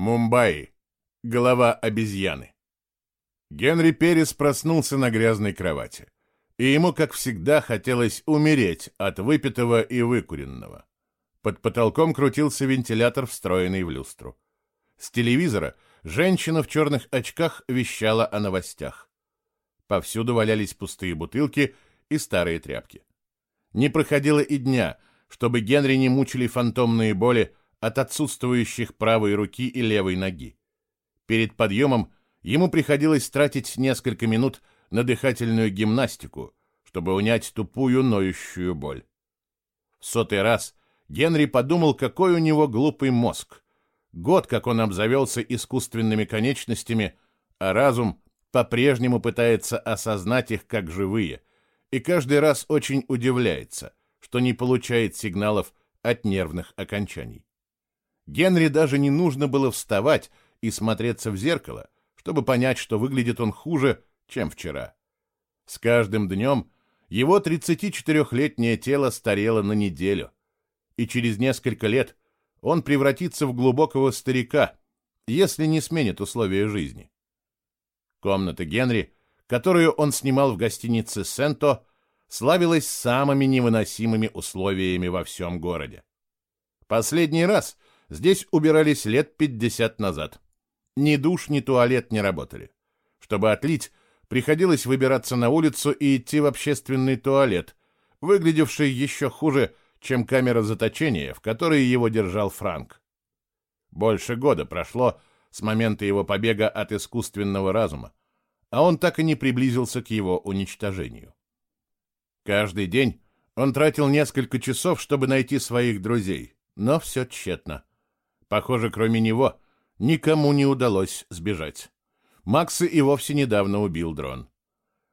Мумбаи. Голова обезьяны. Генри Перес проснулся на грязной кровати, и ему, как всегда, хотелось умереть от выпитого и выкуренного. Под потолком крутился вентилятор, встроенный в люстру. С телевизора женщина в черных очках вещала о новостях. Повсюду валялись пустые бутылки и старые тряпки. Не проходило и дня, чтобы Генри не мучили фантомные боли от отсутствующих правой руки и левой ноги. Перед подъемом ему приходилось тратить несколько минут на дыхательную гимнастику, чтобы унять тупую ноющую боль. В сотый раз Генри подумал, какой у него глупый мозг. Год, как он обзавелся искусственными конечностями, а разум по-прежнему пытается осознать их как живые, и каждый раз очень удивляется, что не получает сигналов от нервных окончаний. Генри даже не нужно было вставать и смотреться в зеркало, чтобы понять, что выглядит он хуже, чем вчера. С каждым днем его 34-летнее тело старело на неделю, и через несколько лет он превратится в глубокого старика, если не сменит условия жизни. Комната Генри, которую он снимал в гостинице «Сенто», славилась самыми невыносимыми условиями во всем городе. Последний раз здесь убирались лет 50 назад. Ни душ, ни туалет не работали. Чтобы отлить, приходилось выбираться на улицу и идти в общественный туалет, выглядевший еще хуже, чем камера заточения, в которой его держал Франк. Больше года прошло с момента его побега от искусственного разума, а он так и не приблизился к его уничтожению. Каждый день он тратил несколько часов, чтобы найти своих друзей, но все тщетно. Похоже, кроме него, никому не удалось сбежать. Макса и вовсе недавно убил дрон.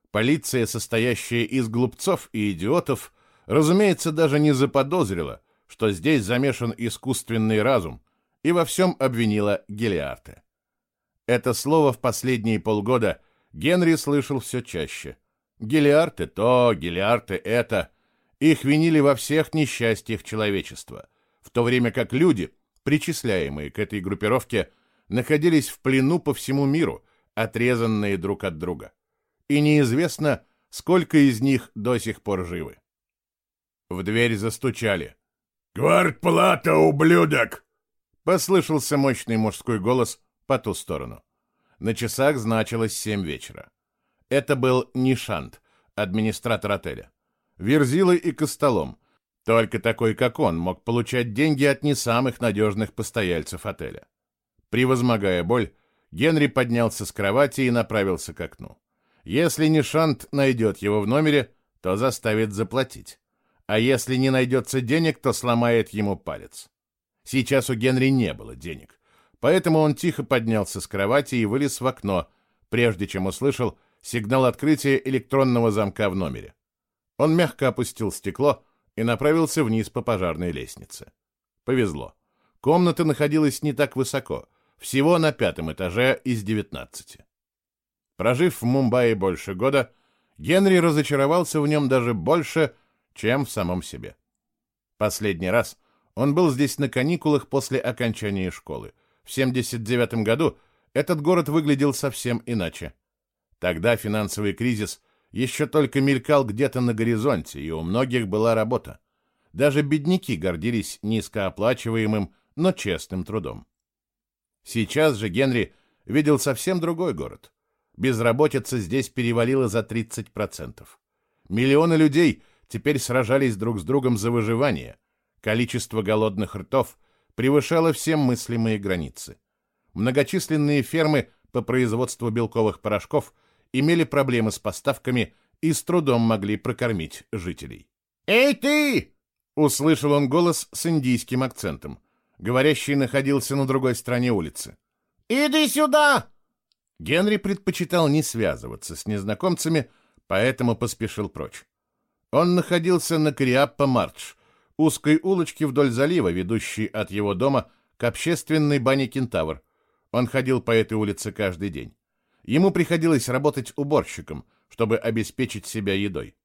Полиция, состоящая из глупцов и идиотов, разумеется, даже не заподозрила, что здесь замешан искусственный разум, и во всем обвинила Гелиарте. Это слово в последние полгода Генри слышал все чаще. Гелиарте то, Гелиарте это. Их винили во всех несчастьях человечества, в то время как люди, причисляемые к этой группировке, находились в плену по всему миру, отрезанные друг от друга. И неизвестно, сколько из них до сих пор живы. В дверь застучали. «Квартплата, ублюдок!» Послышался мощный мужской голос по ту сторону. На часах значилось семь вечера. Это был Нишант, администратор отеля. Верзила и Костолом. Только такой, как он, мог получать деньги от не самых надежных постояльцев отеля. Превозмогая боль, Генри поднялся с кровати и направился к окну. Если Нишант найдет его в номере, то заставит заплатить а если не найдется денег, то сломает ему палец. Сейчас у Генри не было денег, поэтому он тихо поднялся с кровати и вылез в окно, прежде чем услышал сигнал открытия электронного замка в номере. Он мягко опустил стекло и направился вниз по пожарной лестнице. Повезло. Комната находилась не так высоко, всего на пятом этаже из девятнадцати. Прожив в Мумбаи больше года, Генри разочаровался в нем даже больше, чем в самом себе. Последний раз он был здесь на каникулах после окончания школы. В 79 году этот город выглядел совсем иначе. Тогда финансовый кризис еще только мелькал где-то на горизонте, и у многих была работа. Даже бедняки гордились низкооплачиваемым, но честным трудом. Сейчас же Генри видел совсем другой город. Безработица здесь перевалила за 30%. Миллионы людей теперь сражались друг с другом за выживание. Количество голодных ртов превышало все мыслимые границы. Многочисленные фермы по производству белковых порошков имели проблемы с поставками и с трудом могли прокормить жителей. «Эй ты!» — услышал он голос с индийским акцентом. Говорящий находился на другой стороне улицы. «Иди сюда!» Генри предпочитал не связываться с незнакомцами, поэтому поспешил прочь. Он находился на Криаппа-Мардж, узкой улочке вдоль залива, ведущей от его дома к общественной бане «Кентавр». Он ходил по этой улице каждый день. Ему приходилось работать уборщиком, чтобы обеспечить себя едой.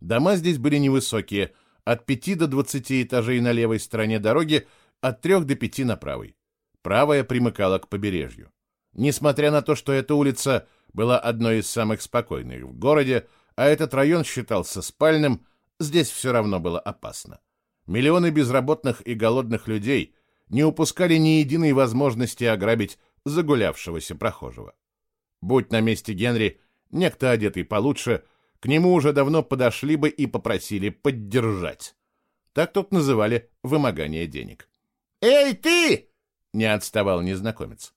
Дома здесь были невысокие, от 5 до 20 этажей на левой стороне дороги, от 3 до 5 на правой. правая примыкала к побережью. Несмотря на то, что эта улица была одной из самых спокойных в городе, а этот район считался спальным, здесь все равно было опасно. Миллионы безработных и голодных людей не упускали ни единой возможности ограбить загулявшегося прохожего. Будь на месте Генри некто одетый получше, к нему уже давно подошли бы и попросили поддержать. Так тут называли вымогание денег. «Эй, ты!» — не отставал незнакомец.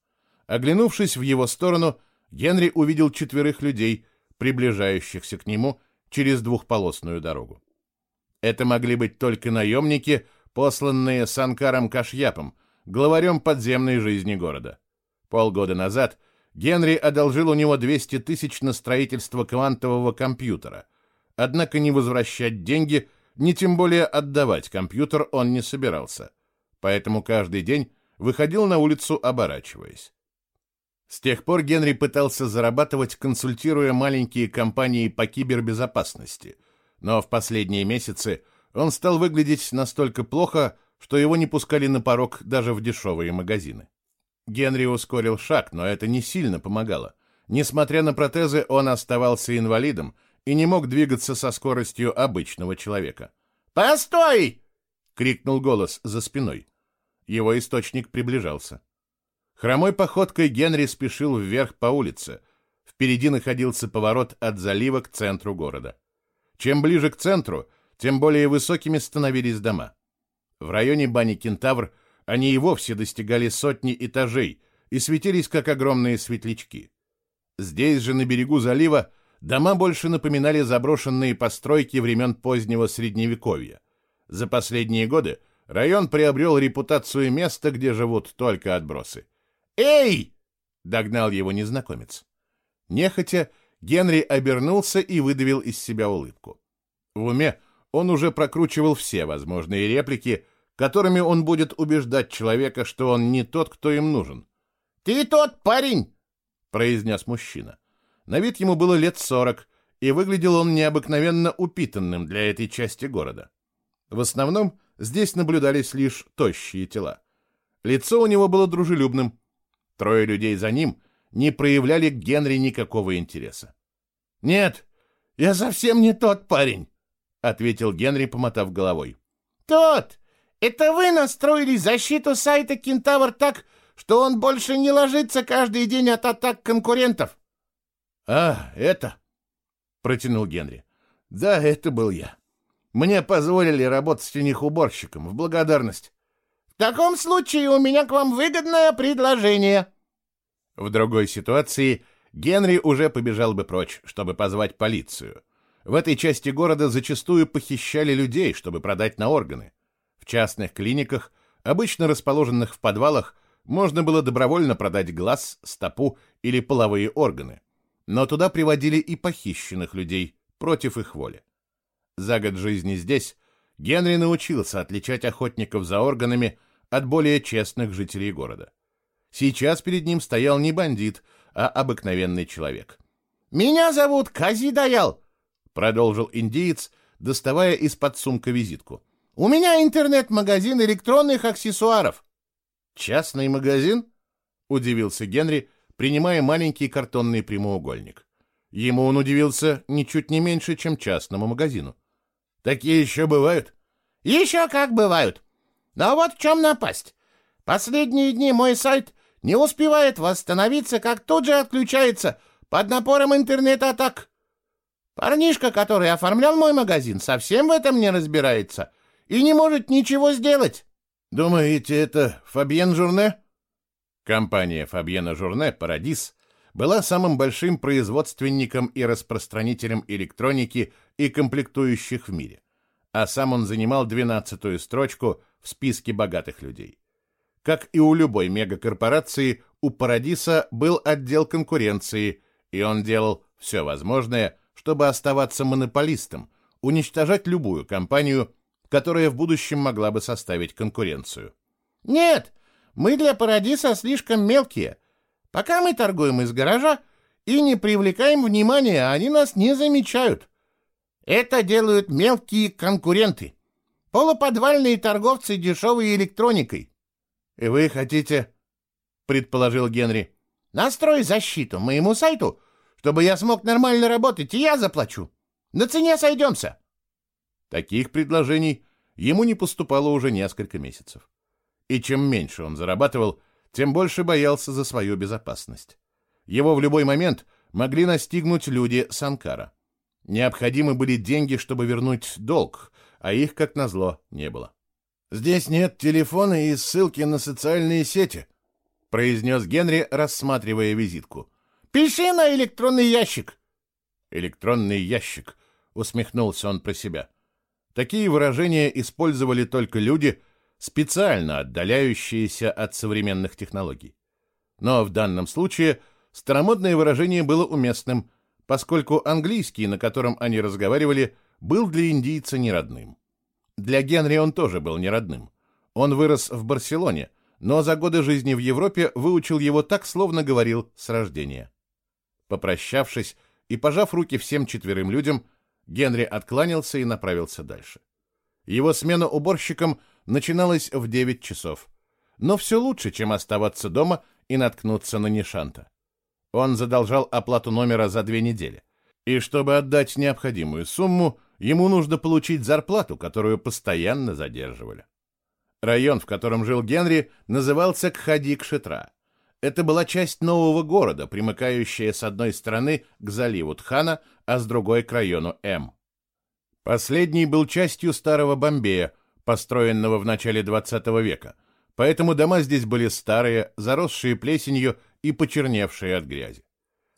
Оглянувшись в его сторону, Генри увидел четверых людей, приближающихся к нему через двухполосную дорогу. Это могли быть только наемники, посланные Санкаром Кашьяпом, главарем подземной жизни города. Полгода назад Генри одолжил у него 200 тысяч на строительство квантового компьютера, однако не возвращать деньги, ни тем более отдавать компьютер он не собирался, поэтому каждый день выходил на улицу, оборачиваясь. С тех пор Генри пытался зарабатывать, консультируя маленькие компании по кибербезопасности, но в последние месяцы он стал выглядеть настолько плохо, что его не пускали на порог даже в дешевые магазины. Генри ускорил шаг, но это не сильно помогало. Несмотря на протезы, он оставался инвалидом и не мог двигаться со скоростью обычного человека. «Постой!» — крикнул голос за спиной. Его источник приближался. Хромой походкой Генри спешил вверх по улице. Впереди находился поворот от залива к центру города. Чем ближе к центру, тем более высокими становились дома. В районе бани Кентавр они и вовсе достигали сотни этажей и светились, как огромные светлячки. Здесь же, на берегу залива, дома больше напоминали заброшенные постройки времен позднего Средневековья. За последние годы район приобрел репутацию места, где живут только отбросы. «Эй!» — догнал его незнакомец. Нехотя, Генри обернулся и выдавил из себя улыбку. В уме он уже прокручивал все возможные реплики, которыми он будет убеждать человека, что он не тот, кто им нужен. «Ты тот парень!» — произнес мужчина. На вид ему было лет сорок, и выглядел он необыкновенно упитанным для этой части города. В основном здесь наблюдались лишь тощие тела. Лицо у него было дружелюбным, Трое людей за ним не проявляли к Генри никакого интереса. «Нет, я совсем не тот парень», — ответил Генри, помотав головой. «Тот! Это вы настроили защиту сайта Кентавр так, что он больше не ложится каждый день от атак конкурентов?» «А, это...» — протянул Генри. «Да, это был я. Мне позволили работать у них уборщиком в благодарность. В таком случае у меня к вам выгодное предложение. В другой ситуации Генри уже побежал бы прочь, чтобы позвать полицию. В этой части города зачастую похищали людей, чтобы продать на органы. Частных клиниках, обычно расположенных в подвалах, можно было добровольно продать глаз, стопу или половые органы. Но туда приводили и похищенных людей против их воли. За год жизни здесь Генри научился отличать охотников за органами от более честных жителей города. Сейчас перед ним стоял не бандит, а обыкновенный человек. «Меня зовут Кази Даял», — продолжил индиец, доставая из-под сумка визитку. «У меня интернет-магазин электронных аксессуаров». «Частный магазин?» — удивился Генри, принимая маленький картонный прямоугольник. Ему он удивился ничуть не меньше, чем частному магазину. «Такие еще бывают?» «Еще как бывают. Но вот в чем напасть. Последние дни мой сайт не успевает восстановиться, как тут же отключается под напором интернет-атак. Парнишка, который оформлял мой магазин, совсем в этом не разбирается и не может ничего сделать. Думаете, это Фабьен Журне? Компания Фабьена Журне «Парадис» была самым большим производственником и распространителем электроники и комплектующих в мире, а сам он занимал двенадцатую строчку в списке богатых людей. Как и у любой мегакорпорации, у Парадиса был отдел конкуренции, и он делал все возможное, чтобы оставаться монополистом, уничтожать любую компанию, которая в будущем могла бы составить конкуренцию. «Нет, мы для Парадиса слишком мелкие. Пока мы торгуем из гаража и не привлекаем внимания, они нас не замечают. Это делают мелкие конкуренты. Полуподвальные торговцы дешевой электроникой. И вы хотите — предположил Генри. «Настрой защиту моему сайту, чтобы я смог нормально работать, и я заплачу. На цене сойдемся». Таких предложений ему не поступало уже несколько месяцев. И чем меньше он зарабатывал, тем больше боялся за свою безопасность. Его в любой момент могли настигнуть люди Санкара. Необходимы были деньги, чтобы вернуть долг, а их, как назло, не было. «Здесь нет телефона и ссылки на социальные сети», — произнес Генри, рассматривая визитку. «Пиши на электронный ящик». «Электронный ящик», — усмехнулся он про себя. Такие выражения использовали только люди, специально отдаляющиеся от современных технологий. Но в данном случае старомодное выражение было уместным, поскольку английский, на котором они разговаривали, был для индийца неродным. Для Генри он тоже был неродным. Он вырос в Барселоне, но за годы жизни в Европе выучил его так, словно говорил с рождения. Попрощавшись и пожав руки всем четверым людям, Генри откланялся и направился дальше. Его смена уборщиком начиналась в 9 часов. Но все лучше, чем оставаться дома и наткнуться на Нишанта. Он задолжал оплату номера за две недели. И чтобы отдать необходимую сумму, ему нужно получить зарплату, которую постоянно задерживали. Район, в котором жил Генри, назывался Кхадик-Шитра. Это была часть нового города, примыкающая с одной стороны к заливу Тхана, а с другой к району М. Последний был частью старого Бомбея, построенного в начале 20 века, поэтому дома здесь были старые, заросшие плесенью и почерневшие от грязи.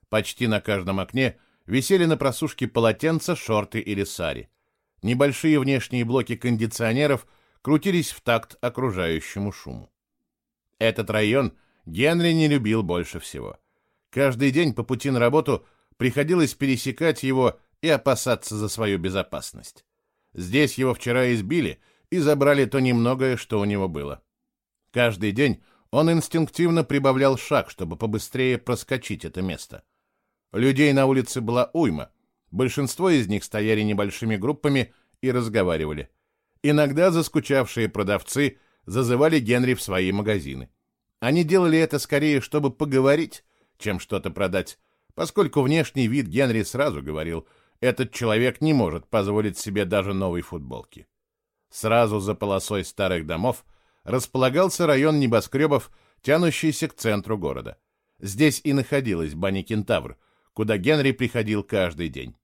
Почти на каждом окне висели на просушке полотенца, шорты или сари. Небольшие внешние блоки кондиционеров крутились в такт окружающему шуму. Этот район Генри не любил больше всего. Каждый день по пути на работу приходилось пересекать его и опасаться за свою безопасность. Здесь его вчера избили и забрали то немногое, что у него было. Каждый день он инстинктивно прибавлял шаг, чтобы побыстрее проскочить это место. Людей на улице была уйма. Большинство из них стояли небольшими группами и разговаривали. Иногда заскучавшие продавцы зазывали Генри в свои магазины. Они делали это скорее, чтобы поговорить, чем что-то продать, поскольку внешний вид Генри сразу говорил, этот человек не может позволить себе даже новой футболки. Сразу за полосой старых домов располагался район небоскребов, тянущийся к центру города. Здесь и находилась баня Кентавр, куда Генри приходил каждый день.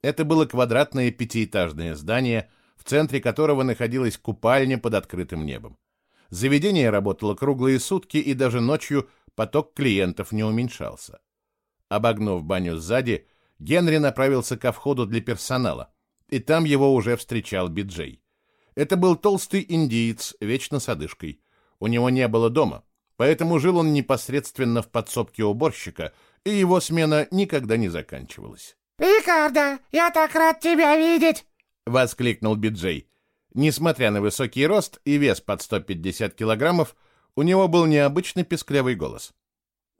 Это было квадратное пятиэтажное здание, в центре которого находилась купальня под открытым небом. Заведение работало круглые сутки, и даже ночью поток клиентов не уменьшался. Обогнув баню сзади, Генри направился ко входу для персонала, и там его уже встречал Биджей. Это был толстый индиец, вечно с одышкой. У него не было дома, поэтому жил он непосредственно в подсобке уборщика, и его смена никогда не заканчивалась. «Рикардо, я так рад тебя видеть!» — воскликнул Биджей. Несмотря на высокий рост и вес под 150 килограммов, у него был необычный песклявый голос.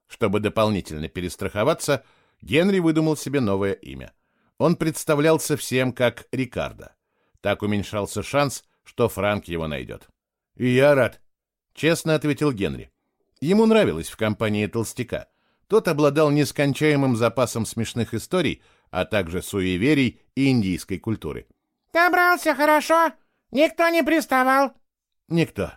Чтобы дополнительно перестраховаться, Генри выдумал себе новое имя. Он представлялся всем как Рикардо. Так уменьшался шанс, что Франк его найдет. «И я рад», — честно ответил Генри. Ему нравилось в компании толстяка. Тот обладал нескончаемым запасом смешных историй, а также суеверий и индийской культуры. «Добрался хорошо? Никто не приставал?» «Никто».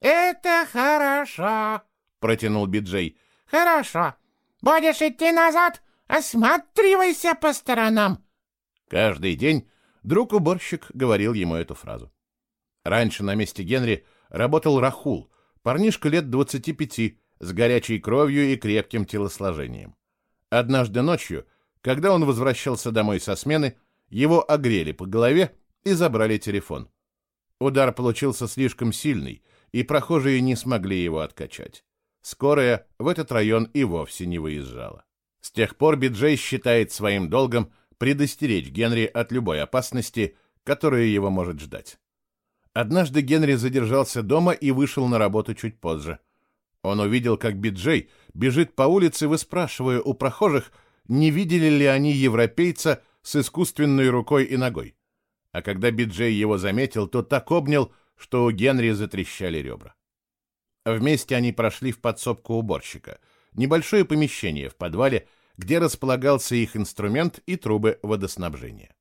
«Это хорошо», — протянул Биджей. «Хорошо. Будешь идти назад? Осматривайся по сторонам». Каждый день Друг-уборщик говорил ему эту фразу. Раньше на месте Генри работал Рахул, парнишка лет 25, с горячей кровью и крепким телосложением. Однажды ночью, когда он возвращался домой со смены, его огрели по голове и забрали телефон. Удар получился слишком сильный, и прохожие не смогли его откачать. Скорая в этот район и вовсе не выезжала. С тех пор Биджей считает своим долгом предостеречь Генри от любой опасности, которая его может ждать. Однажды Генри задержался дома и вышел на работу чуть позже. Он увидел, как Биджей бежит по улице, выспрашивая у прохожих, не видели ли они европейца с искусственной рукой и ногой. А когда Биджей его заметил, то так обнял, что у Генри затрещали ребра. Вместе они прошли в подсобку уборщика, небольшое помещение в подвале, где располагался их инструмент и трубы водоснабжения.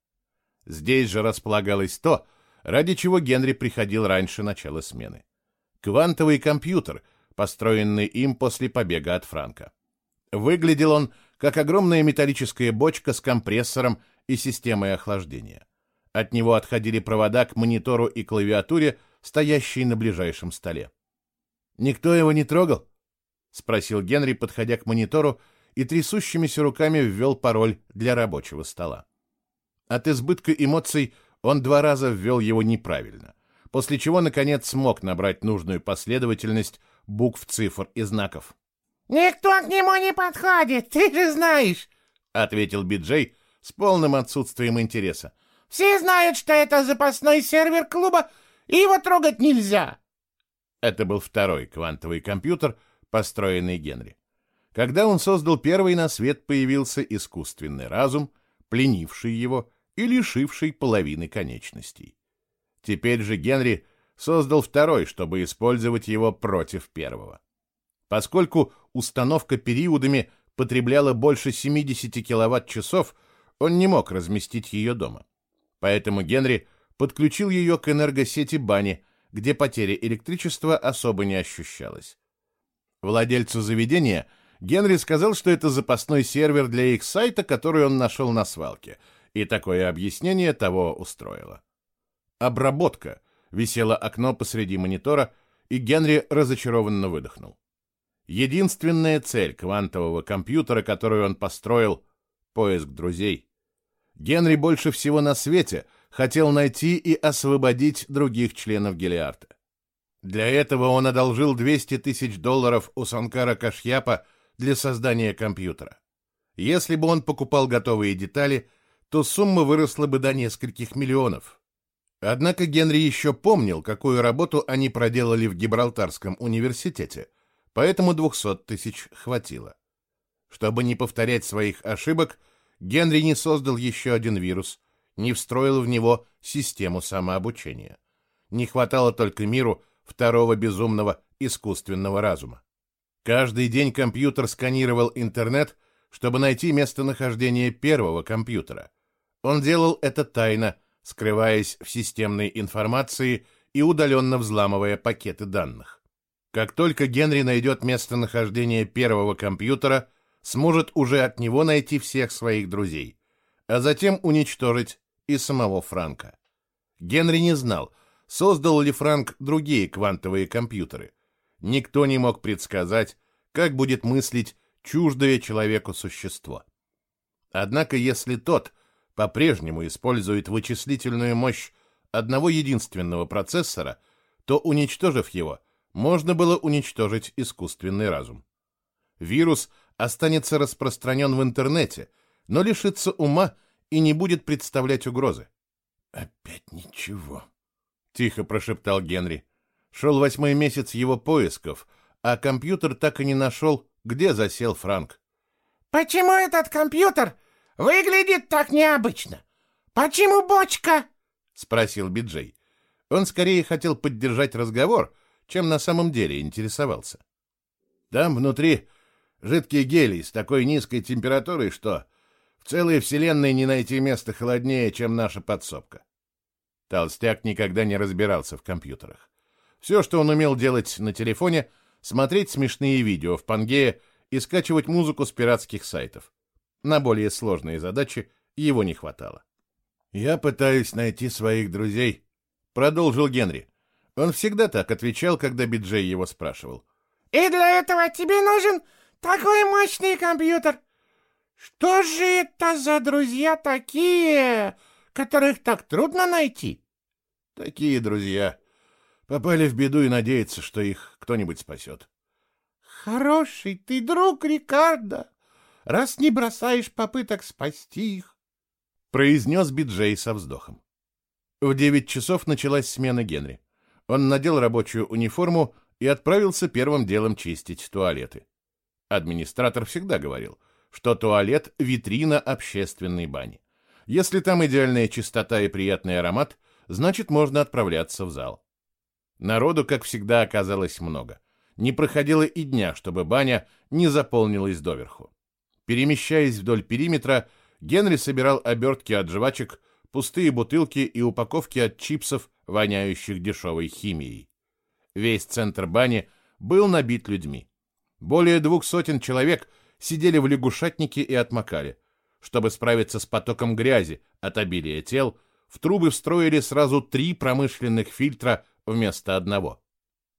Здесь же располагалось то, ради чего Генри приходил раньше начала смены. Квантовый компьютер, построенный им после побега от Франка. Выглядел он как огромная металлическая бочка с компрессором и системой охлаждения. От него отходили провода к монитору и клавиатуре, стоящей на ближайшем столе. «Никто его не трогал?» — спросил Генри, подходя к монитору, и трясущимися руками ввел пароль для рабочего стола. От избытка эмоций он два раза ввел его неправильно, после чего, наконец, смог набрать нужную последовательность букв, цифр и знаков. «Никто к нему не подходит, ты же знаешь», — ответил Биджей с полным отсутствием интереса. «Все знают, что это запасной сервер клуба, и его трогать нельзя». Это был второй квантовый компьютер, построенный Генри. Когда он создал первый, на свет появился искусственный разум, пленивший его и лишивший половины конечностей. Теперь же Генри создал второй, чтобы использовать его против первого. Поскольку установка периодами потребляла больше 70 киловатт-часов, он не мог разместить ее дома. Поэтому Генри подключил ее к энергосети бани, где потеря электричества особо не ощущалась. Владельцу заведения Генри сказал, что это запасной сервер для их сайта, который он нашел на свалке, и такое объяснение того устроило. Обработка. Висело окно посреди монитора, и Генри разочарованно выдохнул. Единственная цель квантового компьютера, которую он построил — поиск друзей. Генри больше всего на свете хотел найти и освободить других членов Гелиарта. Для этого он одолжил 200 тысяч долларов у Санкара Кашьяпа для создания компьютера. Если бы он покупал готовые детали, то сумма выросла бы до нескольких миллионов. Однако Генри еще помнил, какую работу они проделали в Гибралтарском университете, поэтому 200 тысяч хватило. Чтобы не повторять своих ошибок, Генри не создал еще один вирус, не встроил в него систему самообучения. Не хватало только миру второго безумного искусственного разума. Каждый день компьютер сканировал интернет, чтобы найти местонахождение первого компьютера. Он делал это тайно, скрываясь в системной информации и удаленно взламывая пакеты данных. Как только Генри найдет местонахождение первого компьютера, сможет уже от него найти всех своих друзей, а затем уничтожить и самого Франка. Генри не знал, создал ли Франк другие квантовые компьютеры. Никто не мог предсказать, как будет мыслить чуждое человеку существо. Однако если тот по-прежнему использует вычислительную мощь одного единственного процессора, то, уничтожив его, можно было уничтожить искусственный разум. Вирус останется распространен в интернете, но лишится ума и не будет представлять угрозы. «Опять ничего», — тихо прошептал Генри. Шел восьмой месяц его поисков, а компьютер так и не нашел, где засел Франк. «Почему этот компьютер выглядит так необычно? Почему бочка?» — спросил Биджей. Он скорее хотел поддержать разговор, чем на самом деле интересовался. «Там внутри жидкий гелий с такой низкой температурой, что в целой вселенной не найти места холоднее, чем наша подсобка. Толстяк никогда не разбирался в компьютерах. Все, что он умел делать на телефоне, смотреть смешные видео в Пангее и скачивать музыку с пиратских сайтов. На более сложные задачи его не хватало. «Я пытаюсь найти своих друзей», — продолжил Генри. Он всегда так отвечал, когда Биджей его спрашивал. «И для этого тебе нужен такой мощный компьютер. Что же это за друзья такие, которых так трудно найти? Такие друзья. Попали в беду и надеются, что их кто-нибудь спасет. Хороший ты друг, Рикардо, раз не бросаешь попыток спасти их, произнес Биджей со вздохом. В девять часов началась смена Генри. Он надел рабочую униформу и отправился первым делом чистить туалеты. Администратор всегда говорил, что туалет — витрина общественной бани. Если там идеальная чистота и приятный аромат, значит, можно отправляться в зал. Народу, как всегда, оказалось много. Не проходило и дня, чтобы баня не заполнилась доверху. Перемещаясь вдоль периметра, Генри собирал обертки от жвачек, пустые бутылки и упаковки от чипсов, воняющих дешевой химией. Весь центр бани был набит людьми. Более двух сотен человек сидели в лягушатнике и отмокали. Чтобы справиться с потоком грязи от обилия тел, в трубы встроили сразу три промышленных фильтра вместо одного.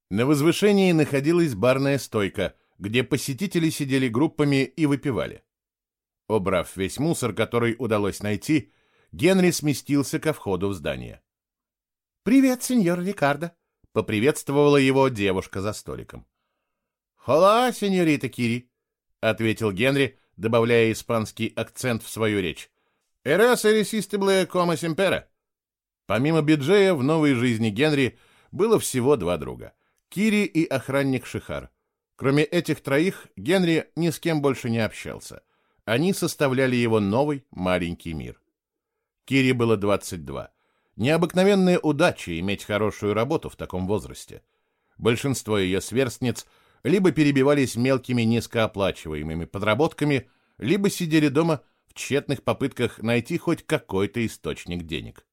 На возвышении находилась барная стойка, где посетители сидели группами и выпивали. Убрав весь мусор, который удалось найти, Генри сместился ко входу в здание. «Привет, сеньор Рикардо», — поприветствовала его девушка за столиком. «Хола, сеньорита Кири», — ответил Генри, добавляя испанский акцент в свою речь. «Эрес ирисистибле кома симпера». Помимо Биджея, в новой жизни Генри было всего два друга — Кири и охранник Шихар. Кроме этих троих, Генри ни с кем больше не общался. Они составляли его новый маленький мир. Кире было 22. Необыкновенная удача иметь хорошую работу в таком возрасте. Большинство ее сверстниц либо перебивались мелкими низкооплачиваемыми подработками, либо сидели дома в тщетных попытках найти хоть какой-то источник денег.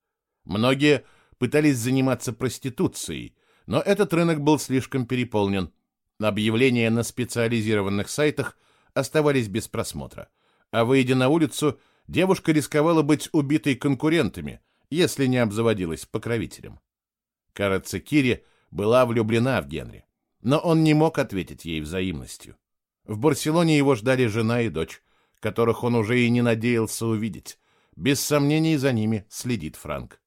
Многие пытались заниматься проституцией, но этот рынок был слишком переполнен. Объявления на специализированных сайтах оставались без просмотра, а выйдя на улицу – девушка рисковала быть убитой конкурентами, если не обзаводилась покровителем. Кажется, Кири была влюблена в Генри, но он не мог ответить ей взаимностью. В Барселоне его ждали жена и дочь, которых он уже и не надеялся увидеть. Без сомнений за ними следит Франк.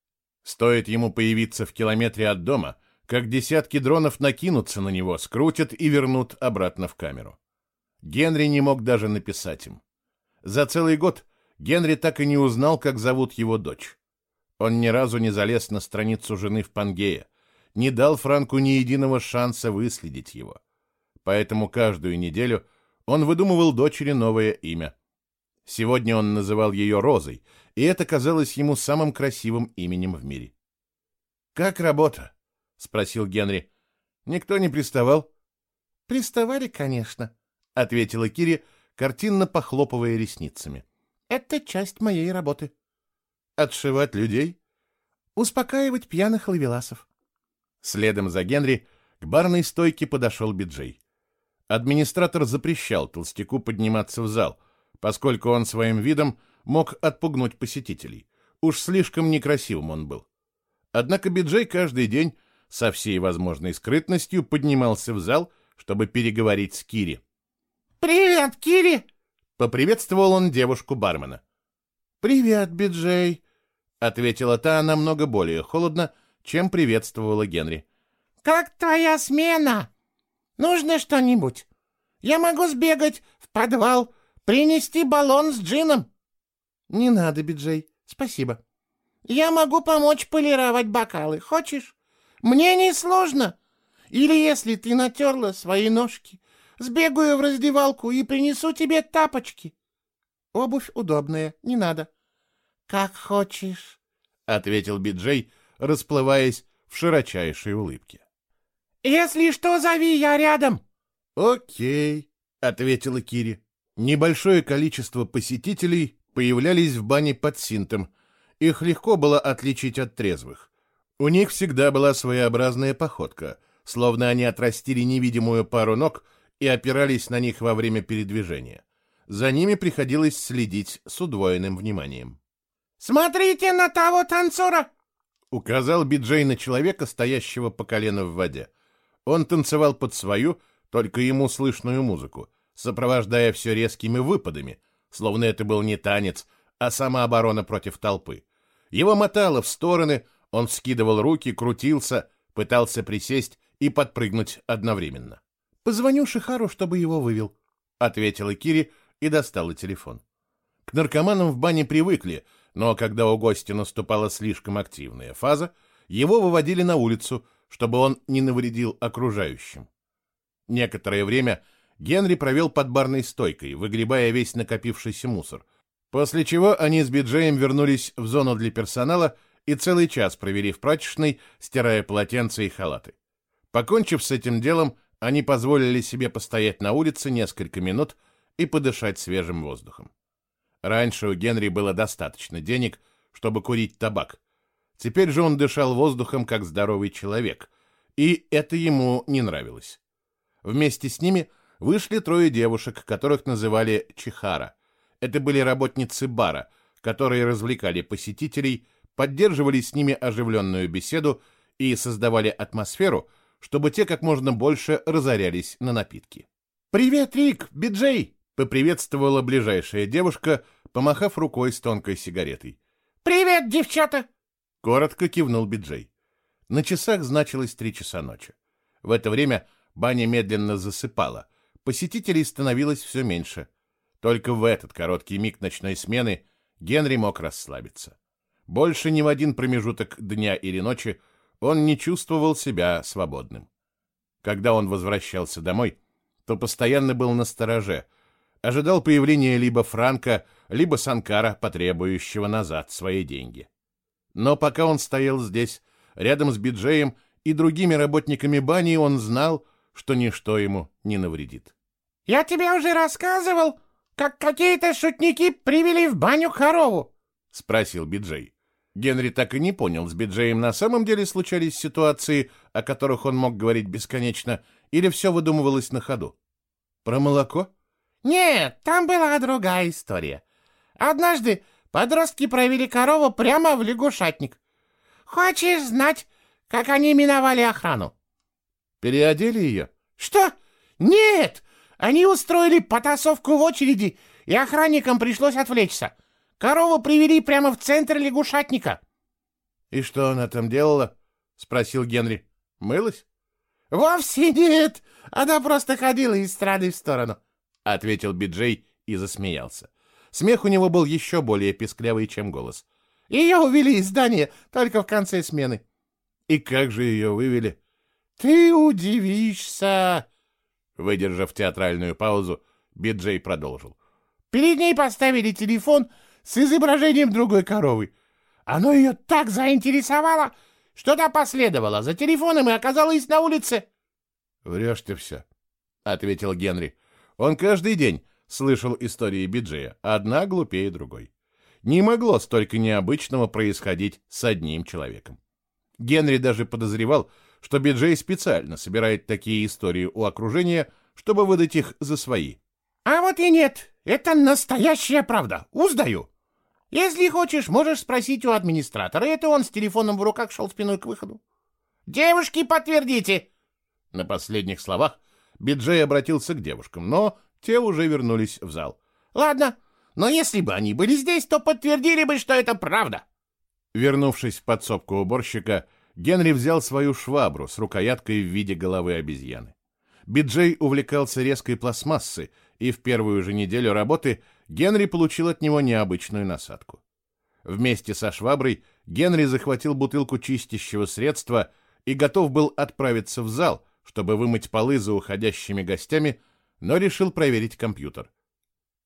Стоит ему появиться в километре от дома, как десятки дронов накинутся на него, скрутят и вернут обратно в камеру. Генри не мог даже написать им. За целый год Генри так и не узнал, как зовут его дочь. Он ни разу не залез на страницу жены в Пангея, не дал Франку ни единого шанса выследить его. Поэтому каждую неделю он выдумывал дочери новое имя. Сегодня он называл ее Розой, и это казалось ему самым красивым именем в мире. «Как работа?» — спросил Генри. «Никто не приставал?» «Приставали, конечно», — ответила Кири, картинно похлопывая ресницами. Это часть моей работы. Отшивать людей? Успокаивать пьяных ловеласов. Следом за Генри к барной стойке подошел Биджей. Администратор запрещал толстяку подниматься в зал, поскольку он своим видом мог отпугнуть посетителей. Уж слишком некрасивым он был. Однако Биджей каждый день со всей возможной скрытностью поднимался в зал, чтобы переговорить с Кири. «Привет, Кири!» Поприветствовал он девушку-бармена. «Привет, Биджей», — ответила та намного более холодно, чем приветствовала Генри. «Как твоя смена? Нужно что-нибудь? Я могу сбегать в подвал, принести баллон с джином». «Не надо, Биджей, спасибо». «Я могу помочь полировать бокалы. Хочешь? Мне не сложно. Или если ты натерла свои ножки, Сбегаю в раздевалку и принесу тебе тапочки. Обувь удобная, не надо. Как хочешь, — ответил Биджей, расплываясь в широчайшей улыбке. Если что, зови, я рядом. Окей, — ответила Кири. Небольшое количество посетителей появлялись в бане под синтом. Их легко было отличить от трезвых. У них всегда была своеобразная походка, словно они отрастили невидимую пару ног и опирались на них во время передвижения. За ними приходилось следить с удвоенным вниманием. «Смотрите на того танцора!» — указал Биджей на человека, стоящего по колено в воде. Он танцевал под свою, только ему слышную музыку, сопровождая все резкими выпадами, словно это был не танец, а самооборона против толпы. Его мотало в стороны, он вскидывал руки, крутился, пытался присесть и подпрыгнуть одновременно. Позвоню Шихару, чтобы его вывел, — ответила Кири и достала телефон. К наркоманам в бане привыкли, но когда у гостя наступала слишком активная фаза, его выводили на улицу, чтобы он не навредил окружающим. Некоторое время Генри провел под барной стойкой, выгребая весь накопившийся мусор, после чего они с Биджеем вернулись в зону для персонала и целый час провели в прачечной, стирая полотенца и халаты. Покончив с этим делом, они позволили себе постоять на улице несколько минут и подышать свежим воздухом. Раньше у Генри было достаточно денег, чтобы курить табак. Теперь же он дышал воздухом, как здоровый человек, и это ему не нравилось. Вместе с ними вышли трое девушек, которых называли Чихара. Это были работницы бара, которые развлекали посетителей, поддерживали с ними оживленную беседу и создавали атмосферу, чтобы те как можно больше разорялись на напитки. «Привет, Рик! Биджей!» — поприветствовала ближайшая девушка, помахав рукой с тонкой сигаретой. «Привет, девчата!» — коротко кивнул Биджей. На часах значилось три часа ночи. В это время баня медленно засыпала, посетителей становилось все меньше. Только в этот короткий миг ночной смены Генри мог расслабиться. Больше ни в один промежуток дня или ночи он не чувствовал себя свободным. Когда он возвращался домой, то постоянно был на стороже, ожидал появления либо Франка, либо Санкара, потребующего назад свои деньги. Но пока он стоял здесь, рядом с Биджеем и другими работниками бани, он знал, что ничто ему не навредит. «Я тебе уже рассказывал, как какие-то шутники привели в баню корову?» — спросил Биджей. Генри так и не понял, с Биджеем на самом деле случались ситуации, о которых он мог говорить бесконечно, или все выдумывалось на ходу. Про молоко? Нет, там была другая история. Однажды подростки провели корову прямо в лягушатник. Хочешь знать, как они миновали охрану? Переодели ее? Что? Нет! Они устроили потасовку в очереди, и охранникам пришлось отвлечься. Корову привели прямо в центр лягушатника. — И что она там делала? — спросил Генри. — Мылась? — Вовсе нет. Она просто ходила из стороны в сторону, — ответил Биджей и засмеялся. Смех у него был еще более песклявый, чем голос. — Ее увели из здания только в конце смены. — И как же ее вывели? — Ты удивишься. Выдержав театральную паузу, Биджей продолжил. — Перед ней поставили телефон — с изображением другой коровы. Оно ее так заинтересовало, что та последовала за телефоном и оказалась на улице. — Врешь ты все, — ответил Генри. Он каждый день слышал истории Биджея, одна глупее другой. Не могло столько необычного происходить с одним человеком. Генри даже подозревал, что Биджей специально собирает такие истории у окружения, чтобы выдать их за свои. — А вот и нет, это настоящая правда, узнаю. Если хочешь, можешь спросить у администратора. Это он с телефоном в руках шел спиной к выходу. «Девушки, подтвердите!» На последних словах Биджей обратился к девушкам, но те уже вернулись в зал. «Ладно, но если бы они были здесь, то подтвердили бы, что это правда!» Вернувшись в подсобку уборщика, Генри взял свою швабру с рукояткой в виде головы обезьяны. Биджей увлекался резкой пластмассой, и в первую же неделю работы Генри получил от него необычную насадку. Вместе со шваброй Генри захватил бутылку чистящего средства и готов был отправиться в зал, чтобы вымыть полы за уходящими гостями, но решил проверить компьютер.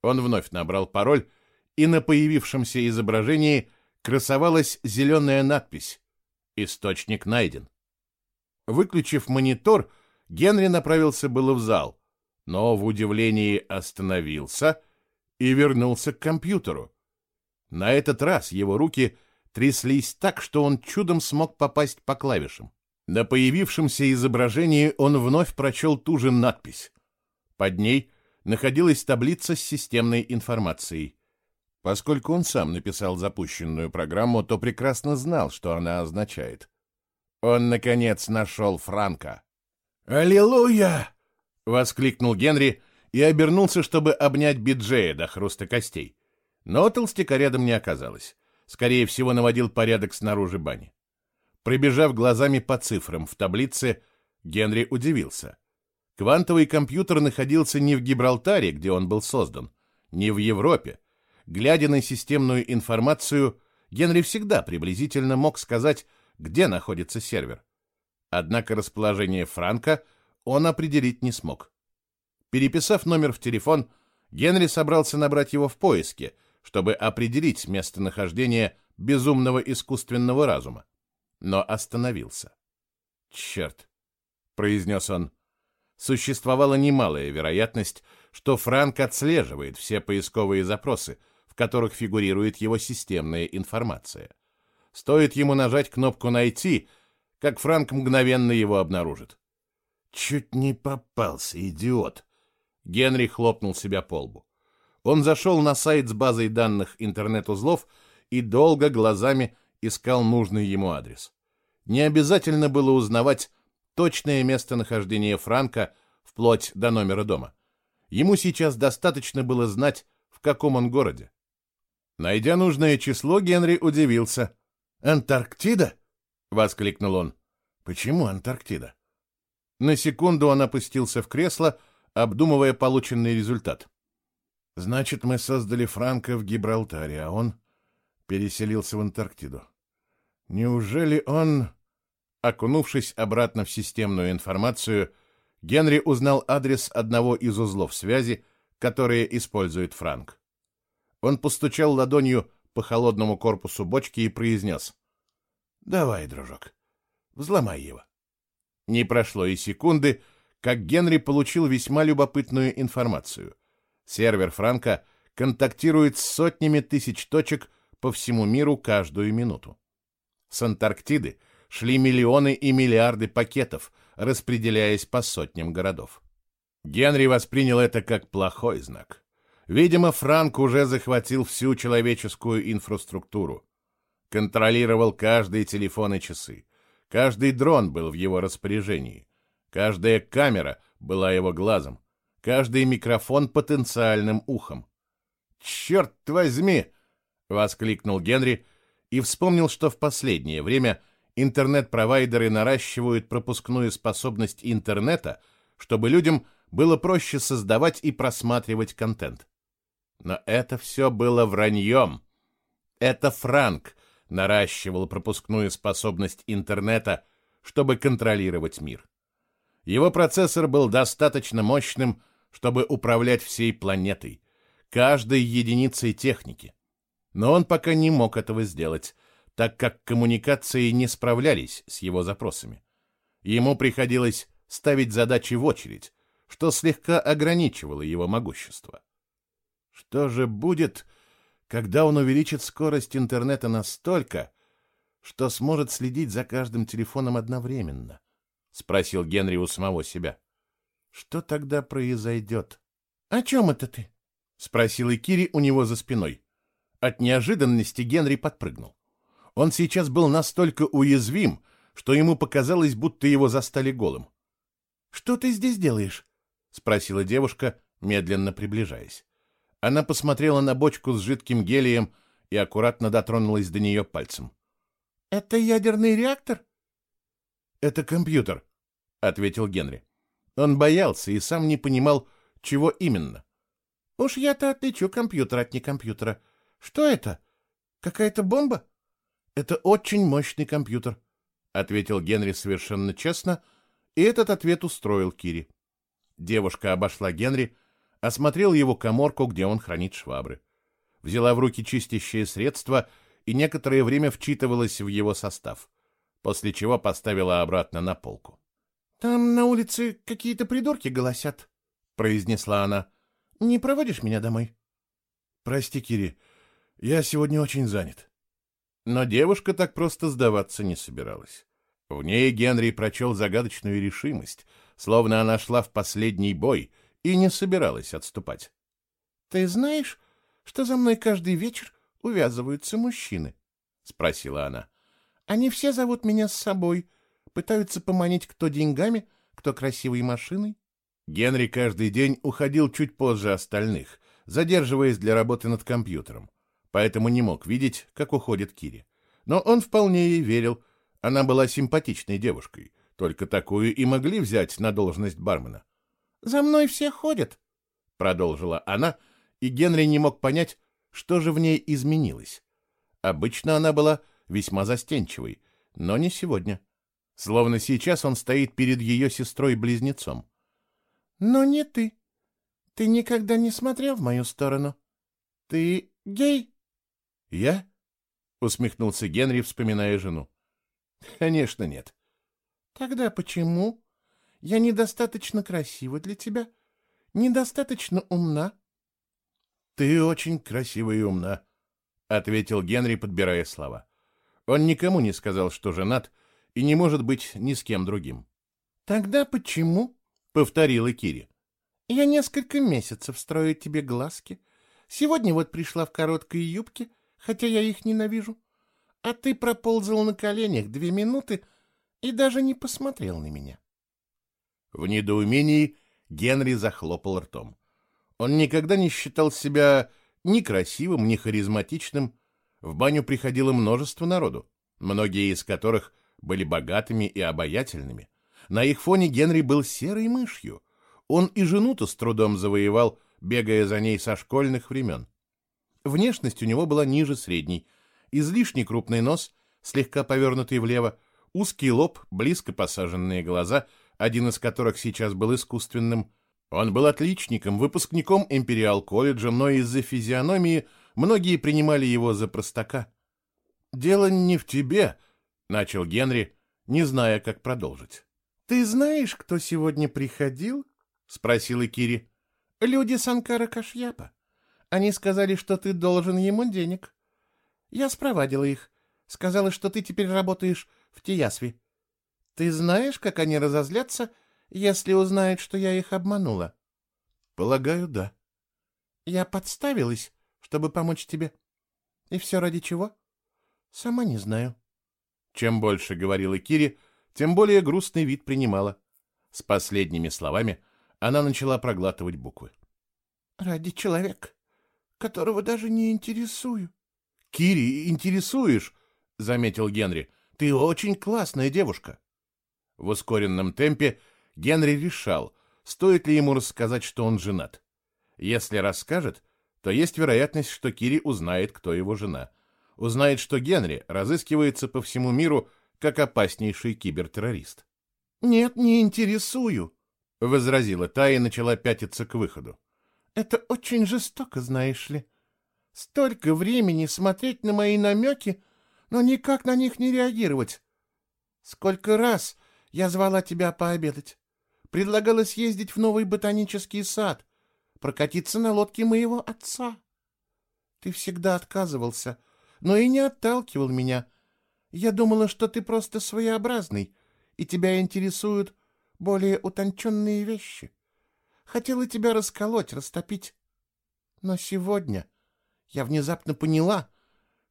Он вновь набрал пароль, и на появившемся изображении красовалась зеленая надпись «Источник найден». Выключив монитор, Генри направился было в зал, но в удивлении остановился и вернулся к компьютеру. На этот раз его руки тряслись так, что он чудом смог попасть по клавишам. На появившемся изображении он вновь прочел ту же надпись. Под ней находилась таблица с системной информацией. Поскольку он сам написал запущенную программу, то прекрасно знал, что она означает. Он, наконец, нашел Франка. «Аллилуйя!» — воскликнул Генри и обернулся, чтобы обнять Биджея до хруста костей. Но толстяка рядом не оказалось. Скорее всего, наводил порядок снаружи бани. Пробежав глазами по цифрам в таблице, Генри удивился. Квантовый компьютер находился не в Гибралтаре, где он был создан, не в Европе. Глядя на системную информацию, Генри всегда приблизительно мог сказать, где находится сервер. Однако расположение Франка он определить не смог. Переписав номер в телефон, Генри собрался набрать его в поиске, чтобы определить местонахождение безумного искусственного разума. Но остановился. «Черт!» — произнес он. существовала немалая вероятность, что Франк отслеживает все поисковые запросы, в которых фигурирует его системная информация. Стоит ему нажать кнопку «Найти», как Франк мгновенно его обнаружит. Чуть не попался, идиот. Генри хлопнул себя по лбу. Он зашел на сайт с базой данных интернет-узлов и долго глазами искал нужный ему адрес. Не обязательно было узнавать точное местонахождение Франка вплоть до номера дома. Ему сейчас достаточно было знать, в каком он городе. Найдя нужное число, Генри удивился. «Антарктида?» — воскликнул он. «Почему Антарктида?» На секунду он опустился в кресло, обдумывая полученный результат. «Значит, мы создали Франка в Гибралтаре, а он переселился в Антарктиду. Неужели он...» Окунувшись обратно в системную информацию, Генри узнал адрес одного из узлов связи, которые использует Франк. Он постучал ладонью по холодному корпусу бочки и произнес. «Давай, дружок, взломай его». Не прошло и секунды, как Генри получил весьма любопытную информацию. Сервер Франка контактирует с сотнями тысяч точек по всему миру каждую минуту. С Антарктиды шли миллионы и миллиарды пакетов, распределяясь по сотням городов. Генри воспринял это как плохой знак. Видимо, Франк уже захватил всю человеческую инфраструктуру. Контролировал каждый телефон и часы. Каждый дрон был в его распоряжении. Каждая камера была его глазом. Каждый микрофон потенциальным ухом. «Черт возьми!» — воскликнул Генри и вспомнил, что в последнее время интернет-провайдеры наращивают пропускную способность интернета, чтобы людям было проще создавать и просматривать контент. Но это все было враньем. Это Франк наращивал пропускную способность интернета, чтобы контролировать мир. Его процессор был достаточно мощным, чтобы управлять всей планетой, каждой единицей техники. Но он пока не мог этого сделать, так как коммуникации не справлялись с его запросами. Ему приходилось ставить задачи в очередь, что слегка ограничивало его могущество. Что же будет, когда он увеличит скорость интернета настолько, что сможет следить за каждым телефоном одновременно? Спросил Генри у самого себя. Что тогда произойдет? — О чем это ты? — спросил Кири у него за спиной. От неожиданности Генри подпрыгнул. Он сейчас был настолько уязвим, что ему показалось, будто его застали голым. — Что ты здесь делаешь? — спросила девушка, медленно приближаясь. Она посмотрела на бочку с жидким гелием и аккуратно дотронулась до нее пальцем. — Это ядерный реактор? — Это компьютер, — ответил Генри. Он боялся и сам не понимал, чего именно. — Уж я-то отличу компьютер от некомпьютера. Что это? Какая-то бомба? — Это очень мощный компьютер, — ответил Генри совершенно честно, и этот ответ устроил Кири. Девушка обошла Генри, — осмотрел его коморку, где он хранит швабры. Взяла в руки чистящее средство и некоторое время вчитывалась в его состав, после чего поставила обратно на полку. — Там на улице какие-то придурки голосят, — произнесла она. — Не проводишь меня домой? — Прости, Кири, я сегодня очень занят. Но девушка так просто сдаваться не собиралась. В ней Генри прочел загадочную решимость, словно она шла в последний бой — и не собиралась отступать. — Ты знаешь, что за мной каждый вечер увязываются мужчины? — спросила она. — Они все зовут меня с собой, пытаются поманить кто деньгами, кто красивой машиной. Генри каждый день уходил чуть позже остальных, задерживаясь для работы над компьютером, поэтому не мог видеть, как уходит Кири. Но он вполне ей верил. Она была симпатичной девушкой, только такую и могли взять на должность бармена. «За мной все ходят», — продолжила она, и Генри не мог понять, что же в ней изменилось. Обычно она была весьма застенчивой, но не сегодня. Словно сейчас он стоит перед ее сестрой-близнецом. «Но не ты. Ты никогда не смотрел в мою сторону. Ты гей?» «Я?» — усмехнулся Генри, вспоминая жену. «Конечно нет». «Тогда почему?» Я недостаточно красива для тебя, недостаточно умна. Ты очень красива и умна, ответил Генри, подбирая слова. Он никому не сказал, что женат, и не может быть ни с кем другим. Тогда почему? повторила Кири. Я несколько месяцев строю тебе глазки. Сегодня вот пришла в короткой юбке, хотя я их ненавижу. А ты проползал на коленях две минуты и даже не посмотрел на меня. В недоумении Генри захлопал ртом. Он никогда не считал себя ни красивым, ни харизматичным. В баню приходило множество народу, многие из которых были богатыми и обаятельными. На их фоне Генри был серой мышью. Он и жену-то с трудом завоевал, бегая за ней со школьных времен. Внешность у него была ниже средней. Излишне крупный нос, слегка повернутый влево, узкий лоб, близко посаженные глаза, один из которых сейчас был искусственным. Он был отличником, выпускником Империал-колледжа, но из-за физиономии многие принимали его за простака. «Дело не в тебе», — начал Генри, не зная, как продолжить. «Ты знаешь, кто сегодня приходил?» — спросила Кири. «Люди Санкара Кашьяпа. Они сказали, что ты должен ему денег. Я спровадила их. Сказала, что ты теперь работаешь в Тиясве. Ты знаешь, как они разозлятся, если узнают, что я их обманула? Полагаю, да. Я подставилась, чтобы помочь тебе. И все ради чего? Сама не знаю. Чем больше говорила Кири, тем более грустный вид принимала. С последними словами она начала проглатывать буквы. Ради человека, которого даже не интересую. Кири, интересуешь, заметил Генри. Ты очень классная девушка. В ускоренном темпе Генри решал, стоит ли ему рассказать, что он женат. Если расскажет, то есть вероятность, что Кири узнает, кто его жена. Узнает, что Генри разыскивается по всему миру как опаснейший кибертеррорист. «Нет, не интересую», — возразила та и начала пятиться к выходу. «Это очень жестоко, знаешь ли. Столько времени смотреть на мои намеки, но никак на них не реагировать. Сколько раз я звала тебя пообедать, предлагала съездить в новый ботанический сад, прокатиться на лодке моего отца. Ты всегда отказывался, но и не отталкивал меня. Я думала, что ты просто своеобразный, и тебя интересуют более утонченные вещи. Хотела тебя расколоть, растопить. Но сегодня я внезапно поняла,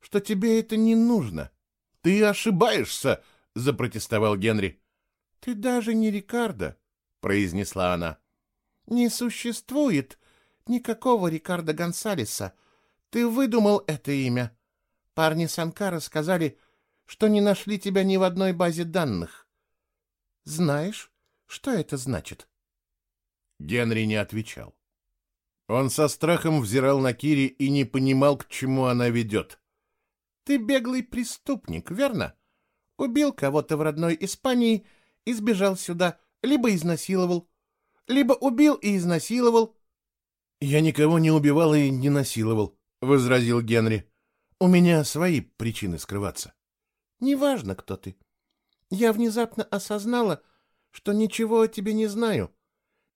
что тебе это не нужно. — Ты ошибаешься, — запротестовал Генри. — Ты даже не Рикардо, — произнесла она. — Не существует никакого Рикардо Гонсалеса. Ты выдумал это имя. Парни Санкара сказали, что не нашли тебя ни в одной базе данных. Знаешь, что это значит? Генри не отвечал. Он со страхом взирал на Кири и не понимал, к чему она ведет. Ты беглый преступник, верно? Убил кого-то в родной Испании и сбежал сюда, либо изнасиловал, либо убил и изнасиловал. — Я никого не убивал и не насиловал, — возразил Генри. — У меня свои причины скрываться. — Неважно, кто ты. Я внезапно осознала, что ничего о тебе не знаю.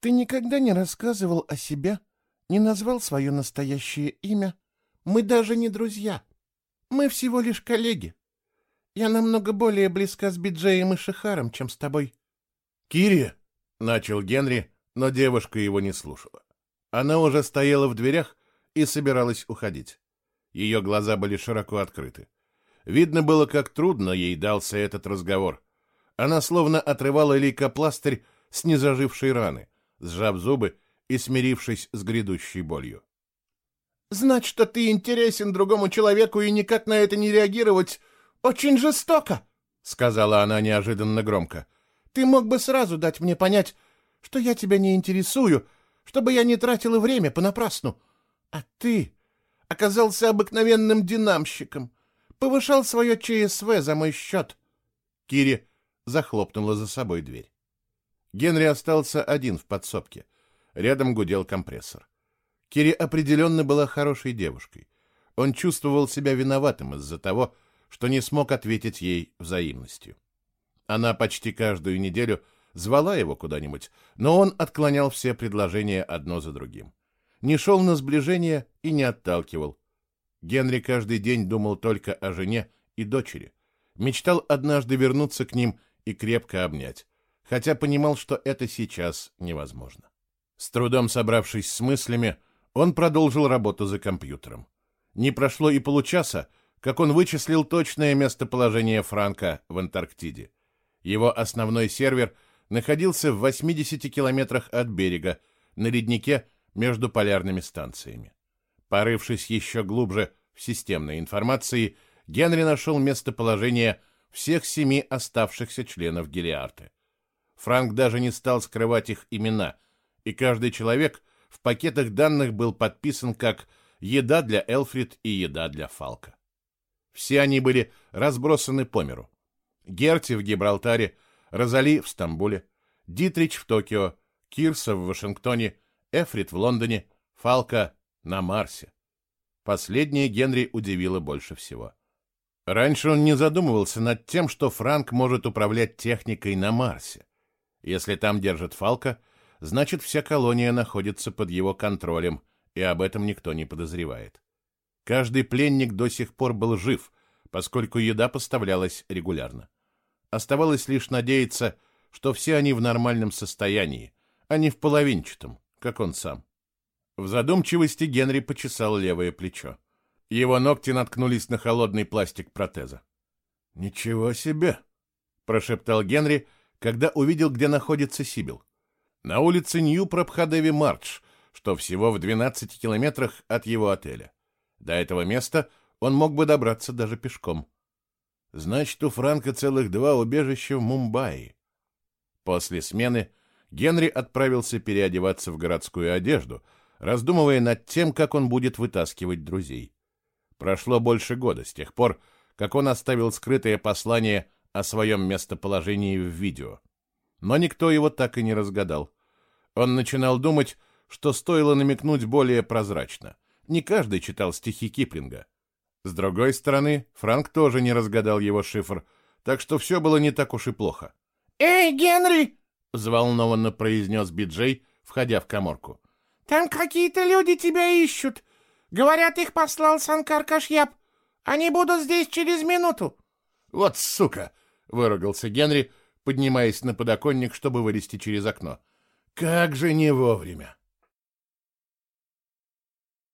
Ты никогда не рассказывал о себе, не назвал свое настоящее имя. Мы даже не друзья. Мы всего лишь коллеги. Я намного более близка с Биджеем и Шихаром, чем с тобой. — Кири! — начал Генри, но девушка его не слушала. Она уже стояла в дверях и собиралась уходить. Ее глаза были широко открыты. Видно было, как трудно ей дался этот разговор. Она словно отрывала лейкопластырь с незажившей раны, сжав зубы и смирившись с грядущей болью. Знать, что ты интересен другому человеку и никак на это не реагировать, очень жестоко, — сказала она неожиданно громко. Ты мог бы сразу дать мне понять, что я тебя не интересую, чтобы я не тратила время понапрасну. А ты оказался обыкновенным динамщиком, повышал свое ЧСВ за мой счет. Кири захлопнула за собой дверь. Генри остался один в подсобке. Рядом гудел компрессор. Кири определенно была хорошей девушкой. Он чувствовал себя виноватым из-за того, что не смог ответить ей взаимностью. Она почти каждую неделю звала его куда-нибудь, но он отклонял все предложения одно за другим. Не шел на сближение и не отталкивал. Генри каждый день думал только о жене и дочери. Мечтал однажды вернуться к ним и крепко обнять, хотя понимал, что это сейчас невозможно. С трудом собравшись с мыслями, он продолжил работу за компьютером. Не прошло и получаса, как он вычислил точное местоположение Франка в Антарктиде. Его основной сервер находился в 80 километрах от берега, на леднике между полярными станциями. Порывшись еще глубже в системной информации, Генри нашел местоположение всех семи оставшихся членов Гелиарты. Франк даже не стал скрывать их имена, и каждый человек в пакетах данных был подписан как «еда для Элфрид» и «еда для Фалка». Все они были разбросаны по миру. Герти в Гибралтаре, Розали в Стамбуле, Дитрич в Токио, Кирса в Вашингтоне, Эфрит в Лондоне, Фалка на Марсе. Последнее Генри удивило больше всего. Раньше он не задумывался над тем, что Франк может управлять техникой на Марсе. Если там держат Фалка, значит, вся колония находится под его контролем, и об этом никто не подозревает. Каждый пленник до сих пор был жив, поскольку еда поставлялась регулярно. Оставалось лишь надеяться, что все они в нормальном состоянии, а не в половинчатом, как он сам. В задумчивости Генри почесал левое плечо. Его ногти наткнулись на холодный пластик протеза. «Ничего себе!» — прошептал Генри, когда увидел, где находится Сибил. На улице Нью-Прабхадеви Мардж, что всего в 12 километрах от его отеля. До этого места он мог бы добраться даже пешком. Значит, у Франка целых два убежища в Мумбаи. После смены Генри отправился переодеваться в городскую одежду, раздумывая над тем, как он будет вытаскивать друзей. Прошло больше года с тех пор, как он оставил скрытое послание о своем местоположении в видео. Но никто его так и не разгадал. Он начинал думать, что стоило намекнуть более прозрачно. Не каждый читал стихи Киплинга. С другой стороны, Франк тоже не разгадал его шифр, так что все было не так уж и плохо. «Эй, Генри!» — взволнованно произнес Биджей, входя в коморку. «Там какие-то люди тебя ищут. Говорят, их послал Санкар Кашьяб. Они будут здесь через минуту». «Вот сука!» — выругался Генри, поднимаясь на подоконник, чтобы вылезти через окно. «Как же не вовремя!»